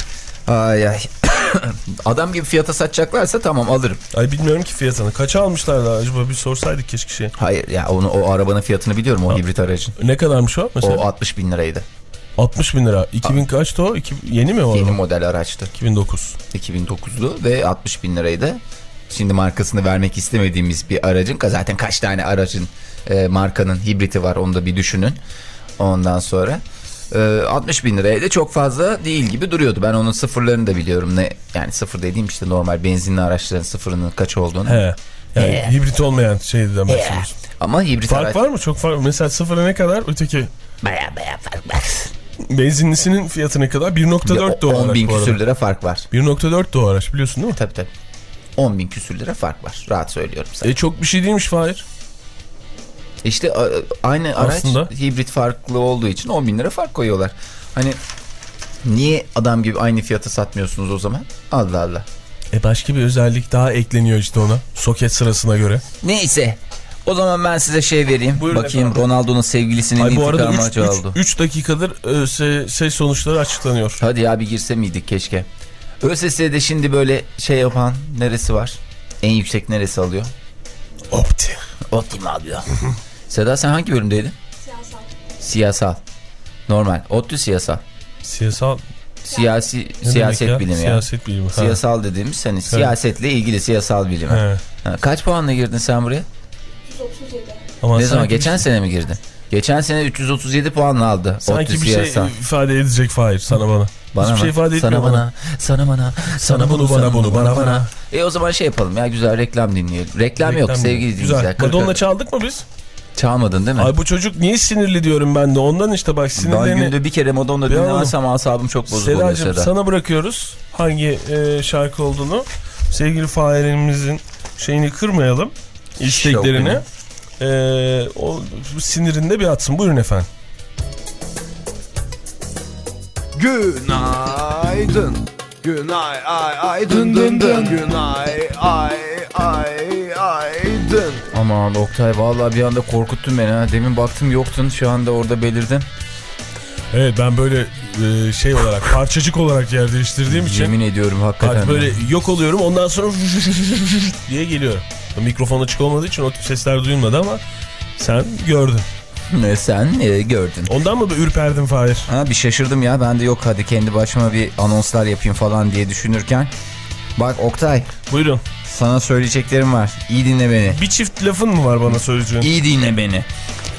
Ay ay. Adam gibi fiyata satacaklarsa tamam alırım. Ay bilmiyorum ki fiyatını. Kaça almışlar da acaba bir sorsaydık keşke şey. Hayır ya onu o arabanın fiyatını biliyorum o hibrit aracın. Ne kadarmış o mesela? O 60 bin liraydı. 60 bin lira. 2000 kaçtı o? İki- yeni mi o? Yeni model araçtı. 2009. 2009'lu ve 60 bin liraydı. Şimdi markasını vermek istemediğimiz bir aracın zaten kaç tane aracın e, markanın hibriti var onu da bir düşünün. Ondan sonra e, 60 bin liraya da çok fazla değil gibi duruyordu. Ben onun sıfırlarını da biliyorum. ne Yani sıfır dediğim işte normal benzinli araçların sıfırının kaç olduğunu. He. Yani He. hibrit olmayan şeyden bahsediyorsun. Ama hibrit Fark araç var mı? Çok fark. Mesela sıfıra ne kadar? Öteki Baya baya fark var. Benzinlisinin fiyatı ne kadar? 1.4 de o 10 araç bin küsür lira fark var. 1.4 de o araç biliyorsun değil mi? Tabii tabii. 10 bin küsür lira fark var. Rahat söylüyorum sana. E çok bir şey değilmiş Fahir. İşte aynı araç Aslında- hibrit farklı olduğu için 10 bin lira fark koyuyorlar. Hani niye adam gibi aynı fiyata satmıyorsunuz o zaman? Allah Allah. E başka bir özellik daha ekleniyor işte ona. Soket sırasına göre. Neyse. O zaman ben size şey vereyim. Buyurun Bakayım. Ronaldo'nun sevgilisinin Ay bu arada intikamı 3 acı oldu. dakikadır e, se- ses sonuçları açıklanıyor. Hadi ya bir girse miydik keşke. ÖSS'de şimdi böyle şey yapan neresi var? En yüksek neresi alıyor? Opti. Optim alıyor. Seda sen hangi bölümdeydin? Siyasal. Siyasal. Normal. ODTÜ siyasal. Siyasal Siyasi ne siyaset ya? bilimi ya. Siyaset bilimi. Ha. Siyasal dediğimiz hani siyasetle ilgili siyasal bilim. He. Ha, Kaç puanla girdin sen buraya? Ama ne zaman? Geçen sene mi girdin? Geçen sene 337 puanla aldı. Sanki ODTÜ bir şey ifade edecek Fahir sana bana. Bana Hiçbir mı? şey ifade sana bana, bana. sana bana, sana bunu, bana bunu, bana bana. E o zaman şey yapalım ya güzel reklam dinleyelim. Reklam, yok Reklam sevgili Güzel. dinleyiciler. Madonna çaldık mı biz? Çalmadın değil mi? Ay bu çocuk niye sinirli diyorum ben de. Ondan işte bak ben sinirlerini... günde bir kere Madonna Bir dinlemezsem asabım çok bozuk oluyor Sedacığım Seda. sana bırakıyoruz hangi e, şarkı olduğunu. Sevgili Fahir'imizin şeyini kırmayalım. İsteklerini. E, o sinirinde bir atsın. Buyurun efendim. Günaydın. Günay ay ay dın dın dın. Günay ay ay ay dın. Aman Oktay vallahi bir anda korkuttun beni ha. Demin baktım yoktun şu anda orada belirdin. Evet ben böyle e, şey olarak parçacık olarak yer değiştirdiğim için Yemin ediyorum hakikaten. böyle yok oluyorum ondan sonra diye geliyorum. Mikrofon açık olmadığı için o tip sesler duyulmadı ama sen gördün. Ne sen e, gördün. Ondan mı bir ürperdin Fahir? Ha bir şaşırdım ya ben de yok hadi kendi başıma bir anonslar yapayım falan diye düşünürken. Bak Oktay Buyurun. sana söyleyeceklerim var. İyi dinle beni. Bir çift lafın mı var bana söyleyeceğin? İyi dinle beni.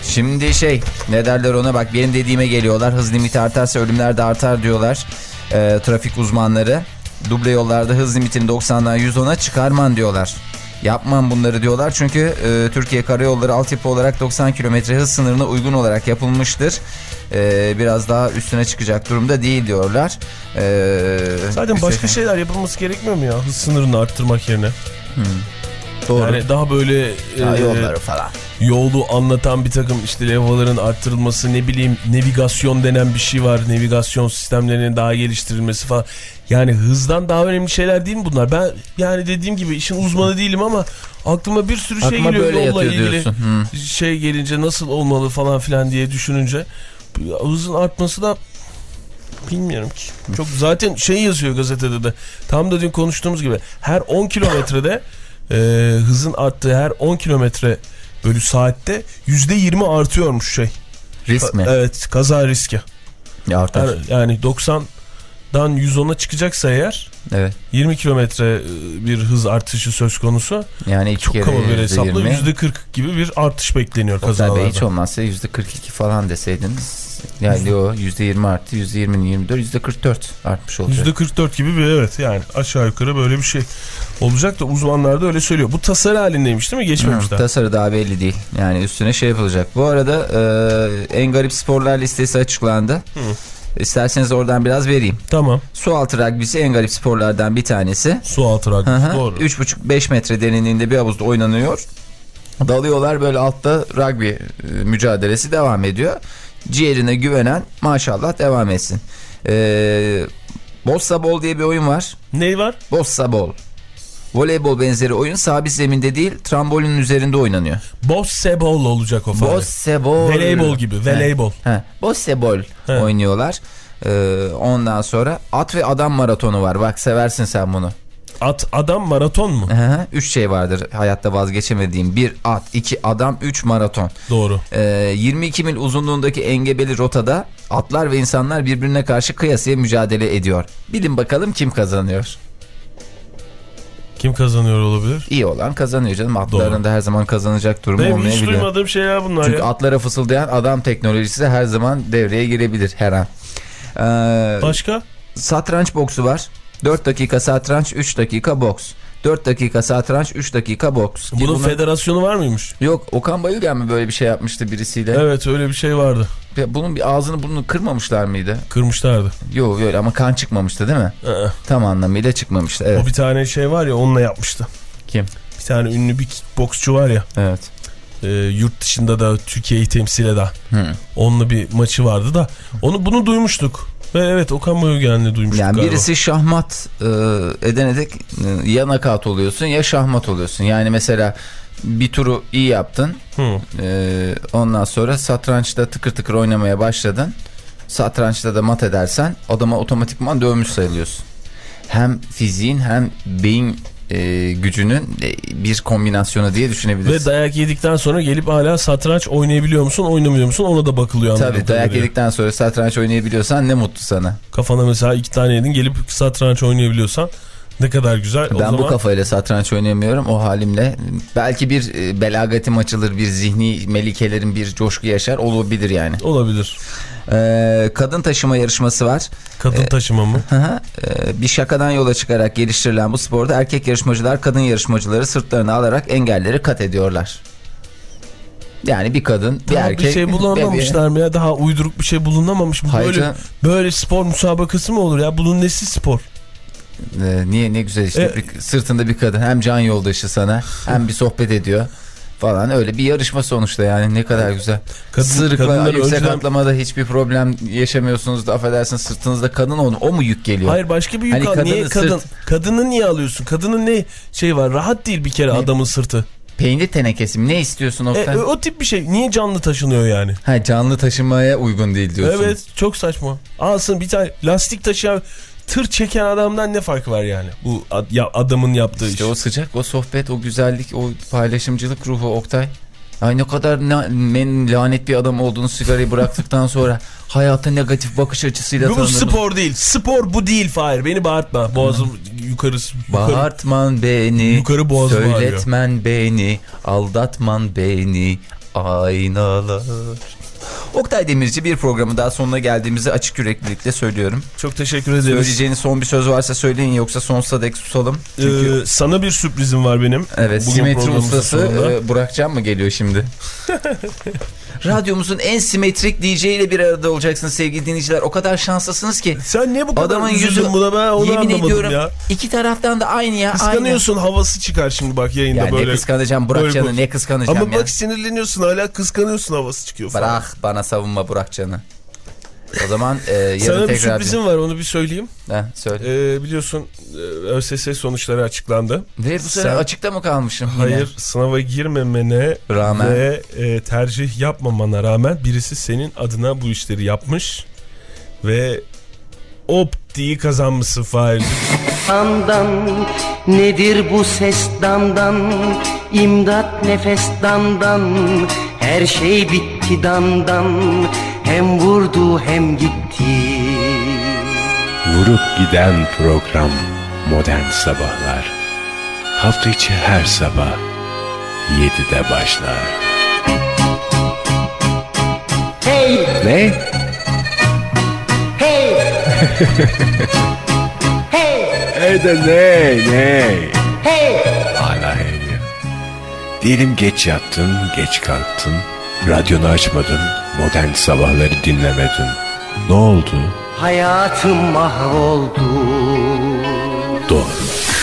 Şimdi şey ne derler ona bak benim dediğime geliyorlar. Hız limiti artarsa ölümler de artar diyorlar. Ee, trafik uzmanları. Duble yollarda hız limitini 90'dan 110'a çıkarman diyorlar. Yapmam bunları diyorlar çünkü e, Türkiye Karayolları altyapı olarak 90 km hız sınırına uygun olarak yapılmıştır. E, biraz daha üstüne çıkacak durumda değil diyorlar. E, Zaten başka üstelik- şeyler yapılması gerekmiyor mu ya hız sınırını arttırmak yerine? Doğru. Yani daha böyle Ya, e, yolları falan. yolu anlatan bir takım işte levhaların arttırılması ne bileyim navigasyon denen bir şey var. Navigasyon sistemlerinin daha geliştirilmesi falan. Yani hızdan daha önemli şeyler değil mi bunlar? Ben yani dediğim gibi işin uzmanı değilim ama aklıma bir sürü şey aklıma geliyor. Böyle yolla ilgili diyorsun. Şey gelince nasıl olmalı falan filan diye düşününce hızın artması da bilmiyorum ki. Çok zaten şey yazıyor gazetede de. Tam da dün konuştuğumuz gibi her 10 kilometrede e, hızın arttığı her 10 kilometre bölü saatte %20 artıyormuş şey. Risk mi? Evet kaza riski. Ya artar. Yani 90 dan 110'a çıkacaksa eğer evet. 20 kilometre e, bir hız artışı söz konusu. Yani iki çok kere kaba bir hesapla %20. %40 gibi bir artış bekleniyor kazalarda. Tabii hiç olmazsa %42 falan deseydiniz yani o %20 arttı %20'nin 24 %44 artmış olacak. %44 gibi bir evet yani aşağı yukarı böyle bir şey olacak da uzmanlar da öyle söylüyor. Bu tasarı halindeymiş değil mi? Geçmemişler. Tasarı daha belli değil. Yani üstüne şey yapılacak. Bu arada e, en garip sporlar listesi açıklandı. Hı. İsterseniz oradan biraz vereyim. Tamam. Sualtı rugbysi en garip sporlardan bir tanesi. Su altı Hı rugby. hı. Doğru. 3,5-5 metre derinliğinde bir havuzda oynanıyor. Dalıyorlar böyle altta rugby e, mücadelesi devam ediyor. Ciğerine güvenen maşallah devam etsin. Ee, Bossa Ball diye bir oyun var. Ne var? Bossa Ball. Voleybol benzeri oyun sabit zeminde değil trambolinin üzerinde oynanıyor. Bosseball olacak o falan. Bossa Ball. Voleybol gibi. Voleybol. He. oynuyorlar. Ee, ondan sonra at ve adam maratonu var. Bak seversin sen bunu. At adam maraton mu? Hı hı. Üç şey vardır hayatta vazgeçemediğim. Bir at, iki adam, üç maraton. Doğru. Ee, 22 mil uzunluğundaki engebeli rotada atlar ve insanlar birbirine karşı kıyasıya mücadele ediyor. Bilin bakalım kim kazanıyor? Kim kazanıyor olabilir? İyi olan kazanıyor canım. Atların Doğru. da her zaman kazanacak durumu Benim hiç olmayabiliyor. duymadığım şeyler bunlar Çünkü ya. atlara fısıldayan adam teknolojisi de her zaman devreye girebilir her an. Ee, Başka? satranç boksu var. 4 dakika satranç, 3 dakika boks. 4 dakika satranç, 3 dakika boks. Bunun bunun- federasyonu var mıymış? Yok Okan Bayülgen mi böyle bir şey yapmıştı birisiyle? Evet öyle bir şey vardı. Ya Bunun bir ağzını burnunu kırmamışlar mıydı? Kırmışlardı. Yok öyle ama kan çıkmamıştı değil mi? Ee, Tam anlamıyla çıkmamıştı. Evet. O bir tane şey var ya onunla yapmıştı. Kim? Bir tane ünlü bir kickboksçu var ya. Evet. e, yurt dışında da Türkiye'yi temsil eden. Hı. Onunla bir maçı vardı da. Onu bunu duymuştuk. Ve evet Okan Bayülgen'le duymuştuk Yani galiba. birisi şahmat e, edene dek e, ya nakat oluyorsun ya şahmat oluyorsun. Yani mesela bir turu iyi yaptın. Hı. E, ondan sonra satrançta tıkır tıkır oynamaya başladın. Satrançta da mat edersen adama otomatikman dövmüş sayılıyorsun. Hem fiziğin hem beyin e, gücünün e, bir kombinasyonu diye Ve düşünebilirsin. dayak yedikten sonra gelip hala satranç oynayabiliyor musun oynamıyor musun ona da bakılıyor. Tabii dayak kadarıyla. yedikten sonra satranç oynayabiliyorsan ne mutlu sana. Kafana mesela iki tane yedin gelip satranç oynayabiliyorsan ne kadar güzel. o Ben zaman... bu kafayla satranç oynayamıyorum o halimle. Belki bir e, belagatim açılır, bir zihni melikelerin bir coşku yaşar olabilir yani. Olabilir. Ee, kadın taşıma yarışması var. Kadın taşıma mı? Ee, bir şakadan yola çıkarak geliştirilen bu sporda erkek yarışmacılar kadın yarışmacıları sırtlarına alarak engelleri kat ediyorlar. Yani bir kadın bir Daha erkek. bir şey bulamamışlar mı ya? Daha uyduruk bir şey bulunamamış mı? Hayır Böyle, böyle spor müsabakası mı olur ya? Bunun nesi spor? Ee, niye ne güzel işte E- bir- sırtında bir kadın hem can yoldaşı sana hem bir sohbet ediyor falan öyle bir yarışma sonuçta yani ne kadar güzel. Kadın- Sırıkla yüksek önceden- atlamada hiçbir problem yaşamıyorsunuz da affedersin sırtınızda kadın onu o mu yük geliyor? Hayır başka bir yük Hani al. Niye kadın? sırt- Kadını niye alıyorsun? Kadının ne şey var? Rahat değil bir kere Ne? adamın sırtı. Peynir tenekesi mi ne istiyorsun E, Oktay? o tip bir şey. Niye canlı taşınıyor yani? ha, canlı taşımaya uygun değil diyorsun. Evet çok saçma. Alsın bir tane lastik taşıyan tır çeken adamdan ne farkı var yani? Bu ad- ya, adamın yaptığı İşte iş. o sıcak, o sohbet, o güzellik, o paylaşımcılık ruhu Oktay. Ay ne kadar na- men lanet bir adam olduğunu sigarayı bıraktıktan sonra hayata negatif bakış açısıyla Bu, bu tanıdığımız- spor değil. Spor bu değil Fahir. Beni bağırtma. Boğazım yukarı. yukarı. Bağırtman beni, Yukarı boğazım ağrıyor. söyletmen beni, aldatman beni, aynalar. Oktay Demirci bir programı daha sonuna geldiğimizi açık yüreklilikle söylüyorum. Çok teşekkür ederiz. Söyleyeceğiniz son bir söz varsa söyleyin yoksa sonsuza dek susalım. Çünkü Ee, sana bir sürprizim var benim. Evet Bugün simetri ustası e, Burakcan mı geliyor şimdi? Radyomuzun en simetrik DJ ile bir arada olacaksınız sevgili dinleyiciler. O kadar şanslısınız ki. Sen niye bu kadar Adamın yüzü buna ben onu yemin ediyorum ya. iki taraftan da aynı ya. Kıskanıyorsun havası çıkar şimdi bak yayında Aynı. Ya böyle. ne kıskanacağım Burakcan'ı ne kıskanacağım Ama ya. bak sinirleniyorsun hala kıskanıyorsun havası çıkıyor falan. Bırak bana savunma Burakcan'ı. O zaman e, yarın Sana bir tekrar... sürprizim var onu bir söyleyeyim. Heh, söyle. Ee, biliyorsun e, ÖSS sonuçları açıklandı. Ve bu sene sen- açıkta mı kalmışım yine? Hayır sınava girmemene Rağmen. ve e, tercih yapmamana rağmen birisi senin adına bu işleri yapmış ve optiği kazanmışsın Fahir. Dandan nedir bu ses dandan İmdat nefes dandan Her şey bitti dandan Hem vurdu hem gitti. Vurup giden program Modern Sabahlar. Hafta içi her sabah 7'de başlar. Hey! Ne? hey! Hey! E de ne? Ne? hey! Hala hey diyor. Diyelim geç yattın, geç kalktın, radyonu açmadın, modern sabahları dinlemedin. Ne oldu? Hayatım mahvoldu Doğru.